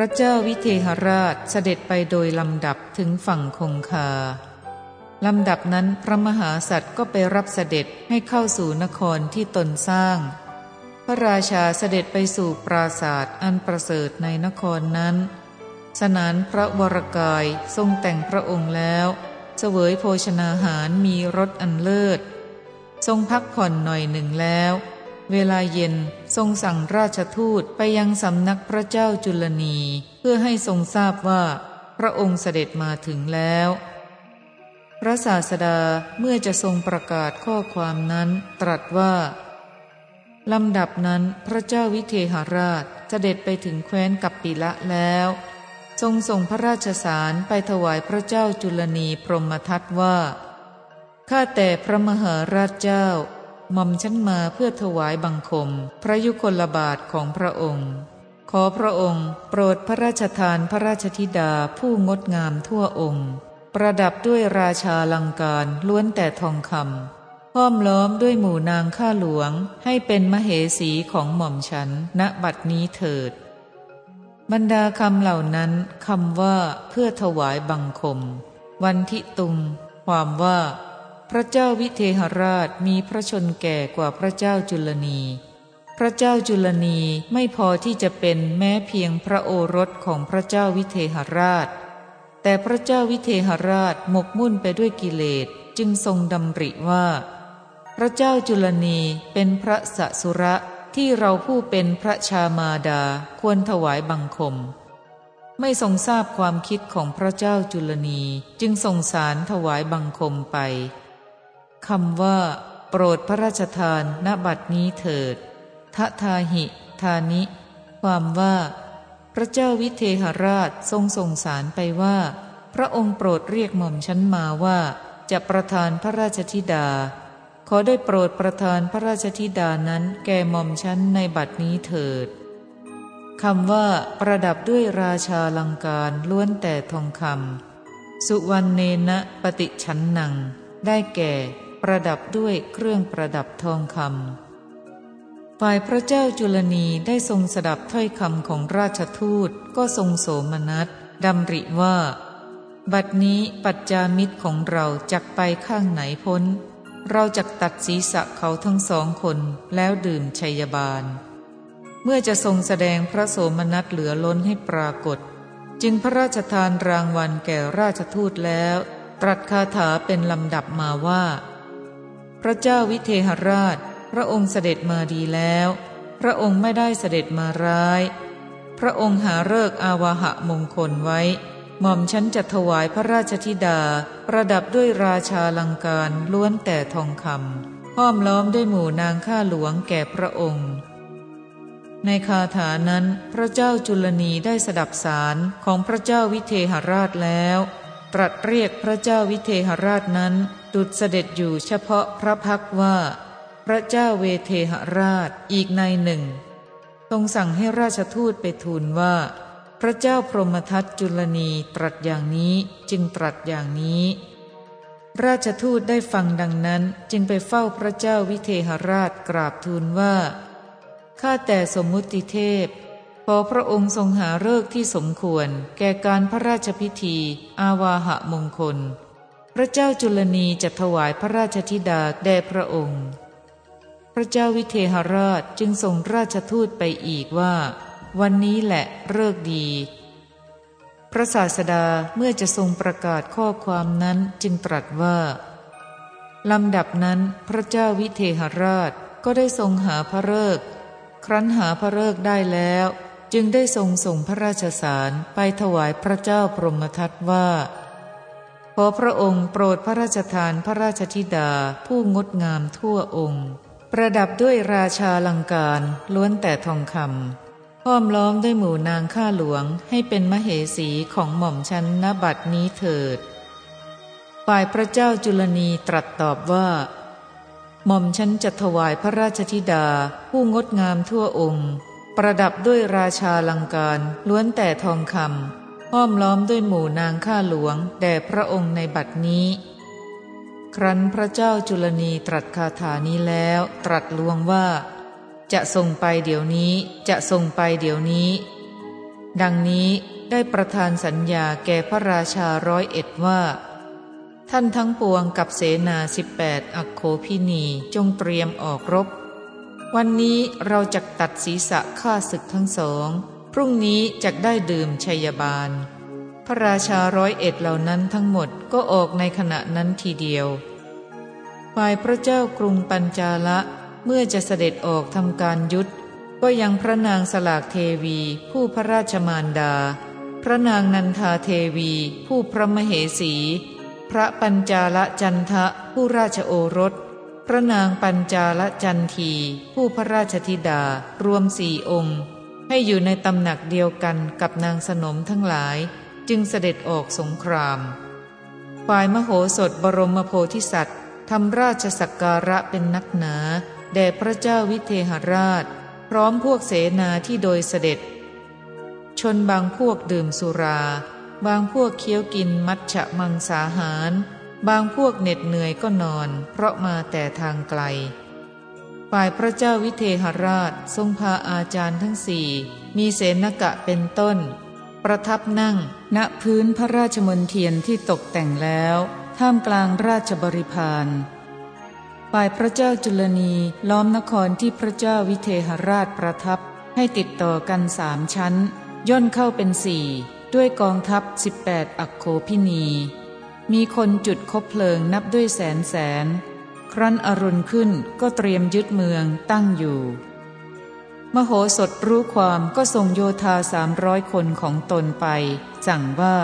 พระเจ้าวิเทหราชเสด็จไปโดยลำดับถึงฝั่งคงคาลำดับนั้นพระมหาสัตว์ก็ไปรับเสด็จให้เข้าสู่นครที่ตนสร้าง พระราชาเสด็จไปสู่ปราศาสตร์อันประเสริฐในนครนั้น สนานพระวรกายทรงแต่งพระองค์แล้ว เสวยโภชนาหารมีรสอันเลิศ ทรงพักผ่อนหน่อยหนึ่งแล้ว เวลาเย็นทรงสั่งราชทูตไปยังสำนักพระเจ้าจุลนี เพื่อให้ทรงทราบว่า พระองค์เสด็จมาถึงแล้ว พระศาสดาเมื่อจะทรงประกาศข้อความนั้นตรัสว่าลำดับนั้นพระเจ้าวิเทหราชเสด็จไปถึงแคว้นกัปปิละแล้ว ทรงส่งพระราชสารไปถวายพระเจ้าจุลนีพรหมทัตว่า ข้าแต่พระมหาราชเจ้า หม่อมฉันมาเพื่อถวายบังคม พระยุคลบาทของพระองค์ ขอพระองค์ โปรดพระราชทานพระราชธิดาผู้งดงามทั่วองค์ ประดับด้วยราชาลังการล้วนแต่ทองคำห้อมล้อมด้วยหมู่นางข้าหลวงให้เป็นมเหสีของหม่อมฉันณบัดนี้เถิด บรรดาคำเหล่านั้นคำว่าเพื่อถวายบังคม วันทิตุง ความว่า พระเจ้าวิเทหราชมีพระชนแก่กว่าพระเจ้าจุลนี พระเจ้าจุลนีไม่พอที่จะเป็นแม้เพียงพระโอรสของพระเจ้าวิเทหราช แต่พระเจ้าวิเทหราชหมกมุ่นไปด้วยกิเลสจึงทรงดำริว่า พระเจ้าจุลนีเป็นพระสสุระที่เราผู้เป็นพระชามาดาควรถวายบังคม ไม่ทรงทราบความคิดของพระเจ้าจุลนีจึงทรงสารถวายบังคมไป คำว่า โปรดพระราชทานณบัดนี้เถิดทะทาหิ ทานิ ความว่า พระเจ้าวิเทหราชทรงส่งสารไปว่า พระองค์โปรดเรียกหม่อมฉันมาว่า จะประทานพระราชธิดา ขอได้โปรดประทานพระราชธิดานั้นแก่หม่อมฉันในบัดนี้เถิดคำว่า ประดับด้วยราชาลังการล้วนแต่ทองคำสุวรรณเนนะปฏิชันนัง ได้แก่ ประดับด้วยเครื่องประดับทองคำฝ่ายพระเจ้าจุลนีได้ทรงสดับถ้อยคำของราชทูตก็ทรงโสมนัสดำริว่า บัดนี้ปัจจามิตรของเราจักไปข้างไหนพ้น เราจักตัดศีรษะเขาทั้งสองคนแล้วดื่มชัยบาล เมื่อจะทรงแสดงพระโสมนัสเหลือล้นให้ปรากฏ จึงพระราชทานรางวัลแก่ราชทูตแล้วตรัสคาถาเป็นลำดับมาว่า พระเจ้าวิเทหราช พระองค์เสด็จมาดีแล้ว พระองค์ไม่ได้เสด็จมาร้าย พระองค์หาเลิกอาวาหะมงคลไว้ หม่อมฉันจะถวายพระราชธิดา ประดับด้วยราชาลังการล้วนแต่ทองคำห้อมล้อมด้วยหมู่นางข้าหลวงแก่พระองค์ ในคาถานั้นพระเจ้าจุลนีได้สดับสารของพระเจ้าวิเทหราชแล้ว ตรัสเรียกพระเจ้าวิเทหราชนั้น ดุดเสด็จอยู่เฉพาะพระพักว่า พระเจ้าเวเทหราชอีกในหนึ่ง ทรงสั่งให้ราชทูตไปทูลว่า พระเจ้าพรหมทัตจุลนีตรัสอย่างนี้จึงตรัสอย่างนี้ ราชทูตได้ฟังดังนั้นจึงไปเฝ้าพระเจ้าวิเทหราชกราบทูลว่าข้าแต่สมมุติเทพ พอพระองค์ทรงหาเลิกที่สมควร แก่การพระราชพิธี อาวาหะมงคล ระเจ้าจุลนีจะถวายพระราชธิดาแด่พระองค์ พระเจ้าวิเทหราชจึงส่งราชทูตไปอีกว่า วันนี้แหละเลิกดี พระศาสดาเมื่อจะทรงประกาศข้อความนั้นจึงตรัสว่าลำดับนั้นพระเจ้าวิเทหราชก็ได้ทรงหาพระเลิกครั้นหาพระเลิกได้แล้ว จึงได้ทรงส่งพระราชสารไปถวายพระเจ้าพรหมทัตว่า อพระองค์โปรดพระราชทานพระราชธิดาผู้งดงามทั่วองค์ ประดับด้วยราชาลังการล้วนแต่ทองคำห้อมล้อมด้วยหมู่นางข้าหลวงให้เป็นมเหสีของหม่อมชันนบัดนี้เถิด ฝ่ายพระเจ้าจุลนีตรัสตอบว่า หม่อมฉันจะถวายพระราชธิดาผู้งดงามทั่วองค์ ประดับด้วยราชาลังการล้วนแต่ทองคำ ห้อมล้อมด้วยหมู่นางข้าหลวง แด่พระองค์ในบัดนี้ ครั้นพระเจ้าจุลนีตรัสคาถานี้แล้ว ตรัสลวงว่า จะส่งไปเดี๋ยวนี้ จะส่งไปเดี๋ยวนี้ ดังนี้ได้ประทานสัญญาแก่พระราชาร้อยเอ็ดว่า ท่านทั้งปวงกับเสนาสิบแปดอักโคพินีจงเตรียมออกรบ วันนี้เราจะตัดศีรษะฆ่าศึกทั้งสอง รุ่งนี้จะได้ดื่มชัยบาล พระราชาร้อยเอ็ดเหล่านั้นทั้งหมดก็ออกในขณะนั้นทีเดียว ฝ่ายพระเจ้ากรุงปัญจาละเมื่อจะเสด็จออกทำการยุทธก็ยังพระนางสลากเทวีผู้พระราชมารดา พระนางนันทาเทวี ผู้พระมเหสี พระปัญจาลจันทะผู้ราชโอรส พระนางปัญจาลจันที ผู้พระราชธิดารวมสี่องค์ ให้อยู่ในตำหนักเดียวกันกับนางสนมทั้งหลายจึงเสด็จออกสงคราม ฝ่ายมโหสถบรมโพธิสัตว์ทำราชสักการะเป็นนักหนา แด่พระเจ้าวิเทหราช พร้อมพวกเสนาที่โดยเสด็จ ชนบางพวกดื่มสุรา บางพวกเคี้ยวกินมัชฉะมังสาหาร บางพวกเหน็ดเหนื่อยก็นอน เพราะมาแต่ทางไกล ฝ่ายพระเจ้าวิเทหราชทรงพาอาจารย์ทั้งสี่ มีเสนกะเป็นต้น ประทับนั่ง ณพื้นพระราชมนเทียนที่ตกแต่งแล้ว ท่ามกลางราชบริพารฝ่ายพระเจ้าจุลนีล้อมนครที่พระเจ้าวิเทหราชประทับ ให้ติดต่อกันสามชั้น ย่นเข้าเป็นสี่ด้วยกองทัพสิบแปดอักโคพินี มีคนจุดคบเพลิงนับด้วยแสนแสน ครั้นอรุณขึ้นก็เตรียมยึดเมืองตั้งอยู่ มโหสถรู้ความก็ส่งโยธาสามร้อยคนของตนไป สั่งว่า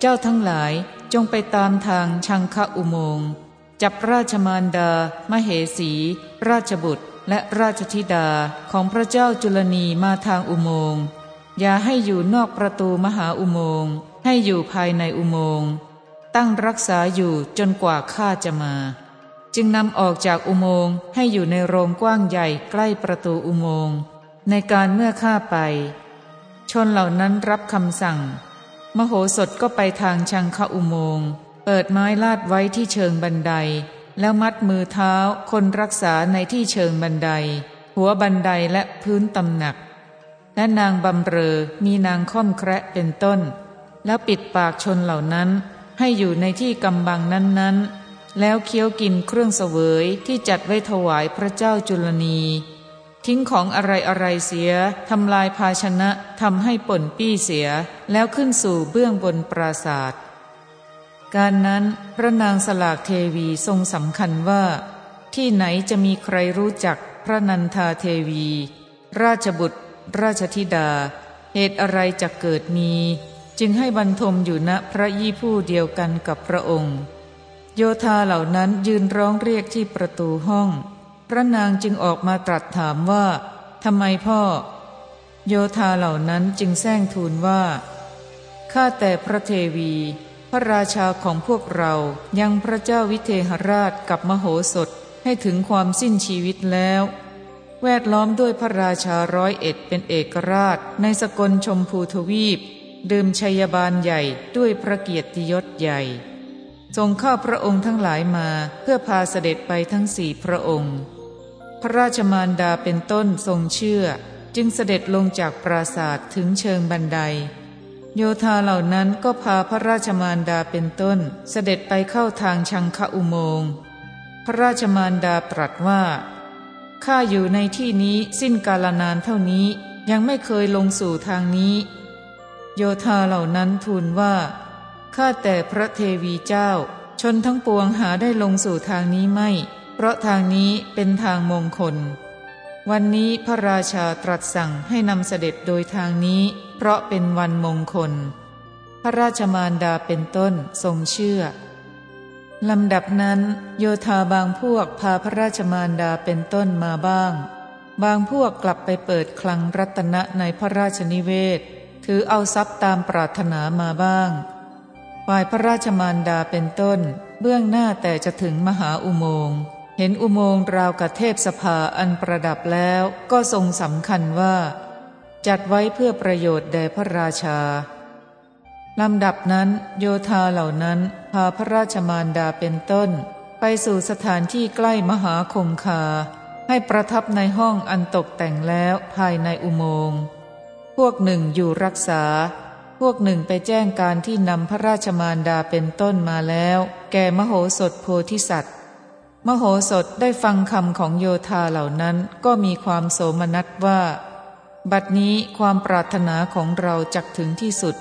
เจ้าทั้งหลายจงไปตามทางชังคะอุโมงค์จับราชมารดา มเหสี ราชบุตรและราชธิดาของพระเจ้าจุลนีมาทางอุโมงค์ อย่าให้อยู่นอกประตูมหาอุโมงค์ ให้อยู่ภายในอุโมงค์ ตั้งรักษาอยู่จนกว่าข้าจะมา จึงนำออกจากอุโมงค์ให้อยู่ในโรงกว้างใหญ่ใกล้ประตูอุโมงค์ในการเมื่อข้าไป ชนเหล่านั้นรับคำสั่ง มโหสถก็ไปทางชังคอุโมงค์เปิดไม้ลาดไว้ที่เชิงบันได แล้วมัดมือเท้าคนรักษาในที่เชิงบันได หัวบันไดและพื้นตำหนัก และนางบำเรอมีนางค่อมแคระเป็นต้น แล้วปิดปากชนเหล่านั้นให้อยู่ในที่กำบังนั้นๆ แล้วเคี้ยวกินเครื่องเสวยที่จัดไว้ถวายพระเจ้าจุลนี ทิ้งของอะไรอะไรเสียทำลายภาชนะทำให้ป่นปี้เสีย แล้วขึ้นสู่เบื้องบนปราศาสตร์การนั้นพระนางสลากเทวีทรงสำคัญว่า ที่ไหนจะมีใครรู้จักพระนันทาเทวี ราชบุตร ราชธิดา เหตุอะไรจะเกิดมี จึงให้บรรทมอยู่ณพระยี่ผู้เดียวกันกับพระองค์ โยธาเหล่านั้นยืนร้องเรียกที่ประตูห้อง พระนางจึงออกมาตรัสถามว่าทำไมพ่อ โยธาเหล่านั้นจึงแซงทูลว่าข้าแต่พระเทวี พระราชาของพวกเรายังพระเจ้าวิเทหราชกับมโหสถให้ถึงความสิ้นชีวิตแล้ว แวดล้อมด้วยพระราชาร้อยเอ็ดเป็นเอกราชในสกลชมพูทวีป ดื่มชัยบาลใหญ่ด้วยพระเกียรติยศใหญ่ ทรงข้าพระองค์ทั้งหลายมาเพื่อพาเสด็จไปทั้งสี่พระองค์ พระราชมารดาเป็นต้นทรงเชื่อ จึงเสด็จลงจากปราศาสตร์ถึงเชิงบันได โยธาเหล่านั้นก็พาพระราชมารดาเป็นต้น เสด็จไปเข้าทางชังคอุโมงค์พระราชมารดาตรัสว่าข้าอยู่ในที่นี้สิ้นกาลนานเท่านี้ยังไม่เคยลงสู่ทางนี้ โยธาเหล่านั้นทูลว่า ข้าแต่พระเทวีเจ้า ชนทั้งปวงหาได้ลงสู่ทางนี้ไม่ เพราะทางนี้เป็นทางมงคล วันนี้พระราชาตรัสสั่งให้นำเสด็จโดยทางนี้ เพราะเป็นวันมงคล พระราชมารดาเป็นต้นทรงเชื่อลำดับนั้น โยธาบางพวกพาพระราชมารดาเป็นต้นมาบ้าง บางพวกกลับไปเปิดคลังรัตนะในพระราชนิเวศ ถือเอาทรัพย์ตามปรารถนามาบ้าง ฝ่ายพระราชมารดาเป็นต้น เบื้องหน้าแต่จะถึงมหาอุโมงค์เห็นอุโมงค์ราวกับเทพสภาอันประดับแล้วก็ทรงสำคัญว่า จัดไว้เพื่อประโยชน์แด่พระราชาลำดับนั้นโยธาเหล่านั้นพาพระราชมารดาเป็นต้น ไปสู่สถานที่ใกล้มหาคงคา ให้ประทับในห้องอันตกแต่งแล้วภายในอุโมงค์พวกหนึ่งอยู่รักษา พวกหนึ่งไปแจ้งการที่นำพระราชมารดาเป็นต้นมาแล้ว แก่มโหสถโพธิสัตว์ มโหสถได้ฟังคำของโยธาเหล่านั้นก็มีความโสมนัสว่า บัดนี้ความปรารถนาของเราจักถึงที่สุด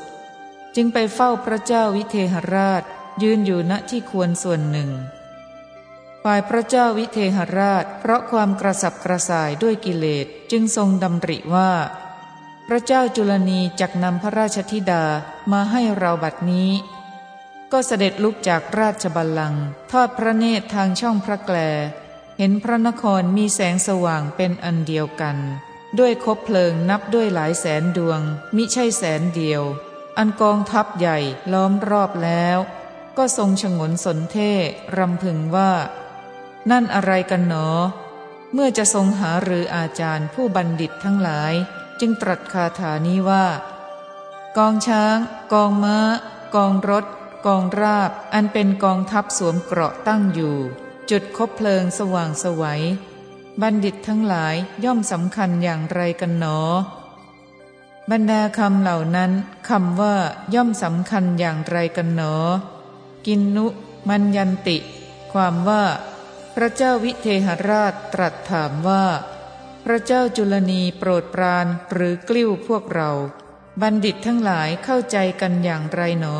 จึงไปเฝ้าพระเจ้าวิเทหราช ยืนอยู่ณที่ควรส่วนหนึ่งฝ่ายพระเจ้าวิเทหราช เพราะความกระสับกระส่ายด้วยกิเลสจึงทรงดำริว่า พระเจ้าจุลนีจักนำพระราชธิดามาให้เราบัดนี้ ก็เสด็จลุกจากราชบัลลังก์ทอดพระเนตรทางช่องพระแกล เห็นพระนครมีแสงสว่างเป็นอันเดียวกัน ด้วยคบเพลิงนับด้วยหลายแสนดวง มิใช่แสนเดียว อันกองทัพใหญ่ล้อมรอบแล้ว ก็ทรงฉงนสนเท่รำพึงว่า นั่นอะไรกันหนอ เมื่อจะทรงหาหรืออาจารย์ผู้บัณฑิตทั้งหลาย จึงตรัสคาถานี้ว่า กองช้าง กองม้า กองรถ กองราบ อันเป็นกองทัพสวมเกราะตั้งอยู่ จุดคบเพลิงสว่างสวัย บัณฑิตทั้งหลายย่อมสำคัญอย่างไรกันหนอ บรรดาคำเหล่านั้นคำว่าย่อมสำคัญอย่างไรกันหนอ กินนุมัญยันติ ความว่า พระเจ้าวิเทหราชตรัสถามว่า พระเจ้าจุลนีโปรดปรานหรือกลิ้วพวกเรา บัณฑิตทั้งหลายเข้าใจกันอย่างไรหนอ